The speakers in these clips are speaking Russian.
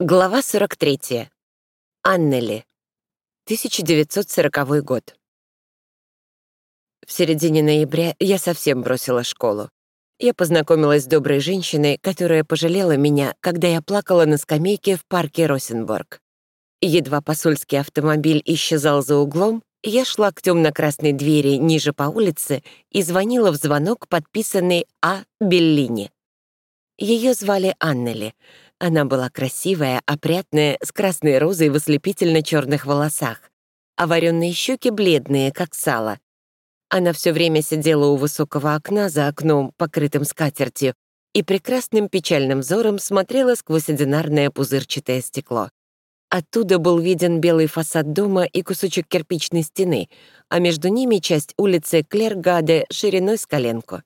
Глава 43. Аннели. 1940 год. В середине ноября я совсем бросила школу. Я познакомилась с доброй женщиной, которая пожалела меня, когда я плакала на скамейке в парке Росенборг. Едва посольский автомобиль исчезал за углом, я шла к темно-красной двери ниже по улице и звонила в звонок, подписанный А. Беллини. Ее звали Аннели — она была красивая, опрятная, с красной розой в ослепительно-черных волосах, а вареные щеки бледные, как сало. Она все время сидела у высокого окна за окном, покрытым скатертью, и прекрасным печальным взором смотрела сквозь одинарное пузырчатое стекло. Оттуда был виден белый фасад дома и кусочек кирпичной стены, а между ними часть улицы Клергаде шириной с коленку.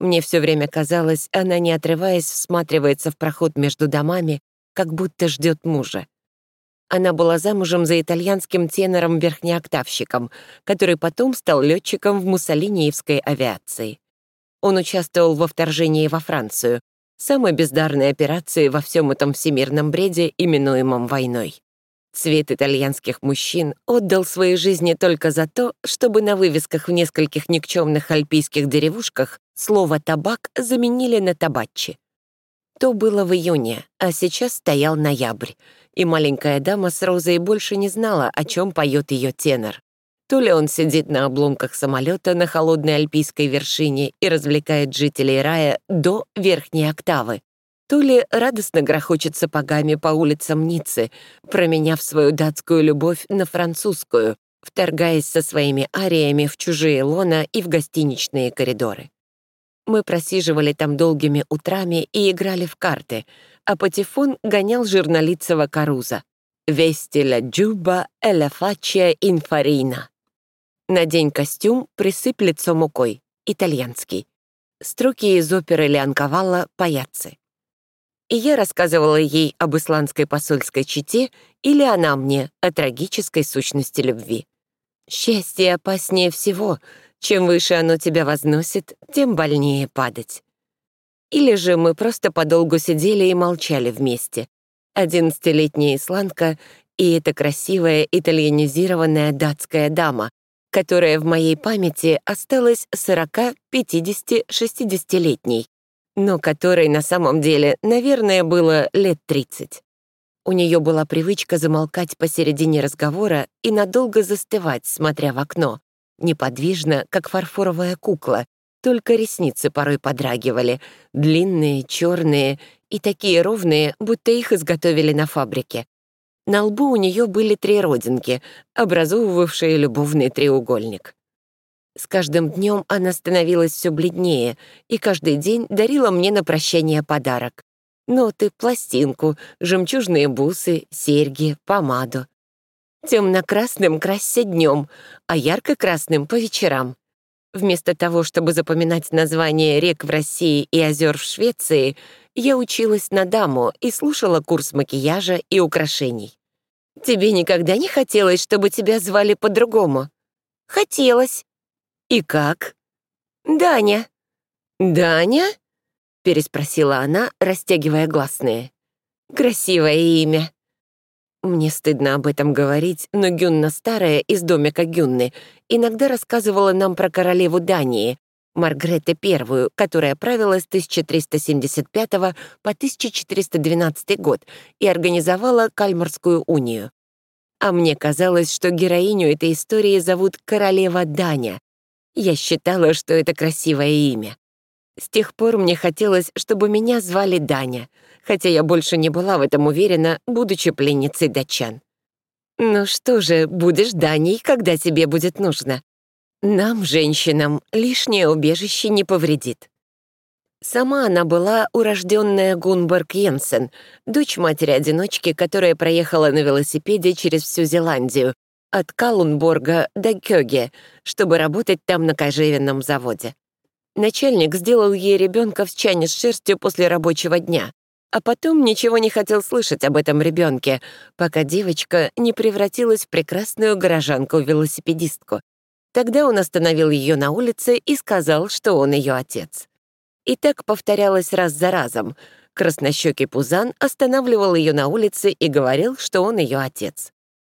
Мне все время казалось, она, не отрываясь, всматривается в проход между домами, как будто ждет мужа. Она была замужем за итальянским тенором-верхнеоктавщиком, который потом стал летчиком в муссолиниевской авиации. Он участвовал во вторжении во Францию, самой бездарной операции во всем этом всемирном бреде, именуемом войной. Цвет итальянских мужчин отдал свои жизни только за то, чтобы на вывесках в нескольких никчемных альпийских деревушках слово «табак» заменили на «табаччи». То было в июне, а сейчас стоял ноябрь, и маленькая дама с розой больше не знала, о чем поет ее тенор. То ли он сидит на обломках самолета на холодной альпийской вершине и развлекает жителей рая до верхней октавы, то ли радостно грохочет сапогами по улицам Ниццы, променяв свою датскую любовь на французскую, вторгаясь со своими ариями в чужие лона и в гостиничные коридоры. Мы просиживали там долгими утрами и играли в карты, а Патефон гонял журналицего Каруза. «Вестиля джуба эля фачия инфарина». Надень костюм, присыпь лицо мукой. Итальянский. Строки из оперы Леонковалла «Паяцци» и я рассказывала ей об исландской посольской чите или она мне о трагической сущности любви. Счастье опаснее всего. Чем выше оно тебя возносит, тем больнее падать. Или же мы просто подолгу сидели и молчали вместе. Одиннадцатилетняя исландка и эта красивая итальянизированная датская дама, которая в моей памяти осталась 40, 50, 60-летней, но которой на самом деле, наверное, было лет 30. У нее была привычка замолкать посередине разговора и надолго застывать, смотря в окно, неподвижно, как фарфоровая кукла, только ресницы порой подрагивали, длинные, черные и такие ровные, будто их изготовили на фабрике. На лбу у нее были три родинки, образовывавшие любовный треугольник. С каждым днем она становилась все бледнее и каждый день дарила мне на прощание подарок. Ноты, пластинку, жемчужные бусы, серьги, помаду. Темно-красным красься днем, а ярко-красным — по вечерам. Вместо того, чтобы запоминать названия рек в России и озер в Швеции, я училась на даму и слушала курс макияжа и украшений. «Тебе никогда не хотелось, чтобы тебя звали по-другому?» «Хотелось», «И как?» «Даня». «Даня?» — переспросила она, растягивая гласные. «Красивое имя». Мне стыдно об этом говорить, но Гюнна Старая из домика Гюнны иногда рассказывала нам про королеву Дании, Маргрете I, которая правила с 1375 по 1412 год и организовала Кальмарскую унию. А мне казалось, что героиню этой истории зовут королева Даня, я считала, что это красивое имя. С тех пор мне хотелось, чтобы меня звали Даня, хотя я больше не была в этом уверена, будучи пленницей датчан. «Ну что же, будешь Даней, когда тебе будет нужно. Нам, женщинам, лишнее убежище не повредит». Сама она была урожденная Гунберг Йенсен, дочь матери-одиночки, которая проехала на велосипеде через всю Зеландию, от Калунборга до Кёге, чтобы работать там на кожевенном заводе. Начальник сделал ей ребенка в чане с шерстью после рабочего дня, а потом ничего не хотел слышать об этом ребенке, пока девочка не превратилась в прекрасную горожанку-велосипедистку. Тогда он остановил ее на улице и сказал, что он ее отец. И так повторялось раз за разом. Краснощекий Пузан останавливал ее на улице и говорил, что он ее отец.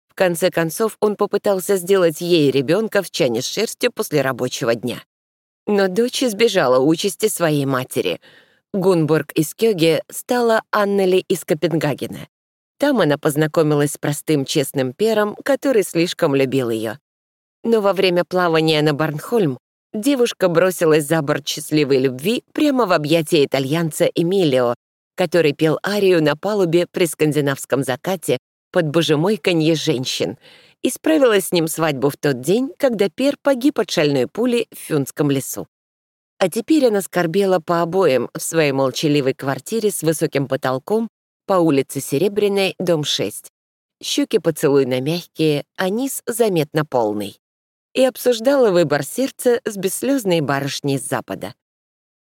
В конце концов, он попытался сделать ей ребенка в чане с шерстью после рабочего дня. Но дочь избежала участи своей матери. Гунбург из Кёге стала Аннели из Копенгагена. Там она познакомилась с простым честным пером, который слишком любил ее. Но во время плавания на Барнхольм девушка бросилась за борт счастливой любви прямо в объятия итальянца Эмилио, который пел арию на палубе при скандинавском закате под божемойканье женщин, и справилась с ним свадьбу в тот день, когда Пер погиб от шальной пули в Фюнском лесу. А теперь она скорбела по обоим в своей молчаливой квартире с высоким потолком по улице Серебряной, дом 6. Щеки поцелуйно мягкие, а низ заметно полный и обсуждала выбор сердца с бесслезной барышней с Запада.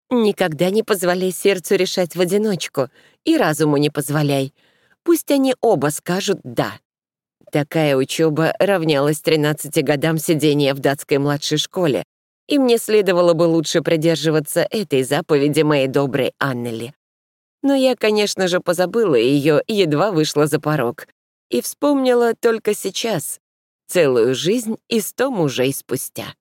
Никогда не позволяй сердцу решать в одиночку, и разуму не позволяй. Пусть они оба скажут «да». Такая учеба равнялась 13 годам сидения в датской младшей школе, и мне следовало бы лучше придерживаться этой заповеди моей доброй Аннели. Но я, конечно же, позабыла ее, едва вышла за порог, и вспомнила только сейчас, целую жизнь и сто мужей спустя.